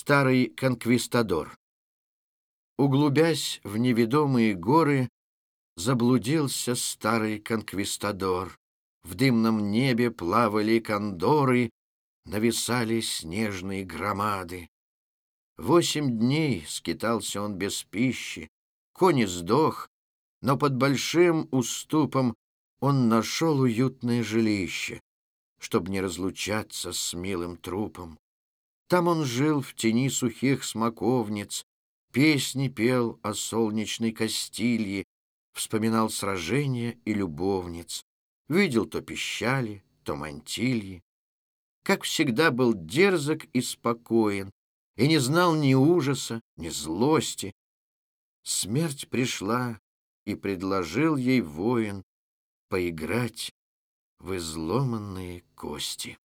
Старый конквистадор Углубясь в неведомые горы, Заблудился старый конквистадор. В дымном небе плавали кондоры, Нависали снежные громады. Восемь дней скитался он без пищи, Конь сдох, но под большим уступом Он нашел уютное жилище, Чтоб не разлучаться с милым трупом. Там он жил в тени сухих смоковниц, Песни пел о солнечной Кастилье, Вспоминал сражения и любовниц, Видел то пищали, то мантильи. Как всегда был дерзок и спокоен, И не знал ни ужаса, ни злости. Смерть пришла, и предложил ей воин Поиграть в изломанные кости.